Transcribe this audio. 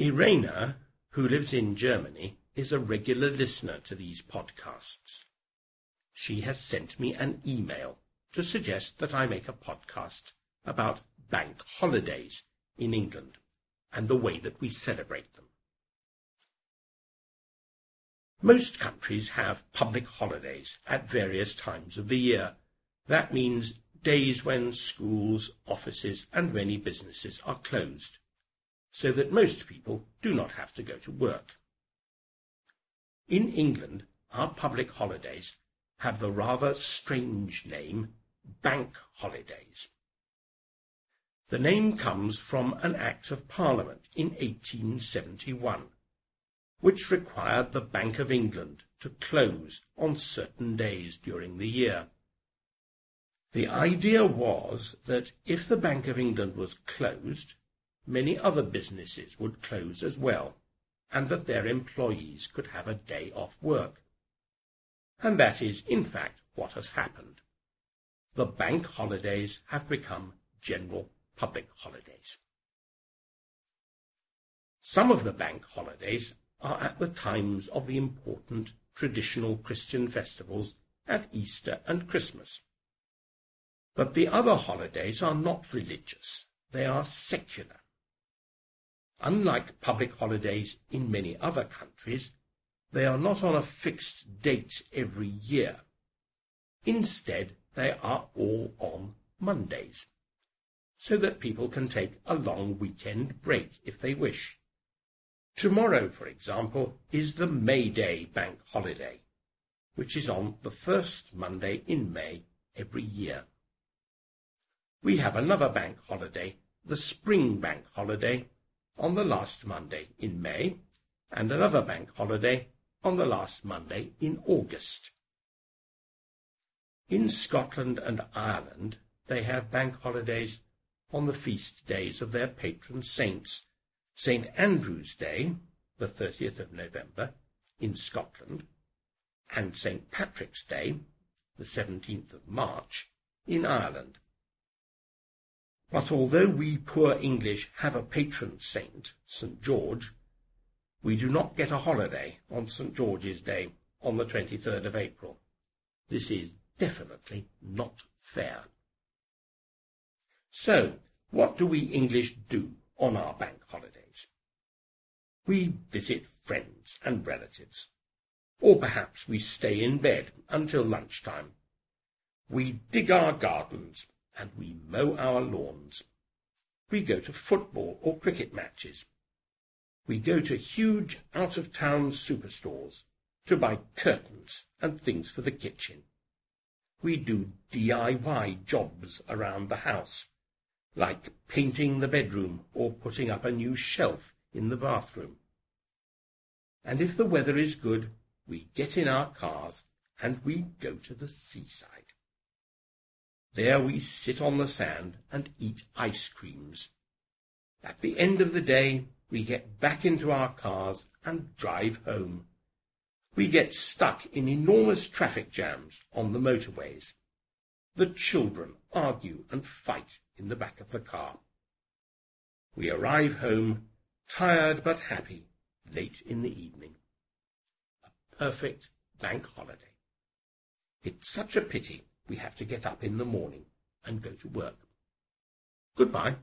Irena, who lives in Germany, is a regular listener to these podcasts. She has sent me an email to suggest that I make a podcast about bank holidays in England and the way that we celebrate them. Most countries have public holidays at various times of the year. That means days when schools, offices and many businesses are closed, so that most people do not have to go to work. In England, our public holidays have the rather strange name bank holidays. The name comes from an Act of Parliament in 1871, which required the Bank of England to close on certain days during the year. The idea was that if the Bank of England was closed, many other businesses would close as well, and that their employees could have a day off work. And that is, in fact, what has happened. The bank holidays have become general public holidays. Some of the bank holidays are at the times of the important traditional Christian festivals at Easter and Christmas. But the other holidays are not religious, they are secular. Unlike public holidays in many other countries, they are not on a fixed date every year. Instead, they are all on Mondays, so that people can take a long weekend break if they wish. Tomorrow, for example, is the May Day bank holiday, which is on the first Monday in May every year. We have another bank holiday, the Spring Bank Holiday, on the last Monday in May, and another bank holiday on the last Monday in August. In Scotland and Ireland, they have bank holidays on the feast days of their patron saints, St. Andrew's Day, the 30th of November, in Scotland, and St. Patrick's Day, the 17th of March, in Ireland. But although we poor English have a patron saint, St. George, we do not get a holiday on St. George's Day on the 23rd of April. This is definitely not fair. So, what do we English do on our bank holidays. We visit friends and relatives, or perhaps we stay in bed until lunchtime. We dig our gardens and we mow our lawns. We go to football or cricket matches. We go to huge out-of-town superstores to buy curtains and things for the kitchen. We do DIY jobs around the house like painting the bedroom or putting up a new shelf in the bathroom. And if the weather is good, we get in our cars and we go to the seaside. There we sit on the sand and eat ice creams. At the end of the day, we get back into our cars and drive home. We get stuck in enormous traffic jams on the motorways. The children argue and fight in the back of the car. We arrive home, tired but happy, late in the evening. A perfect bank holiday. It's such a pity we have to get up in the morning and go to work. Goodbye.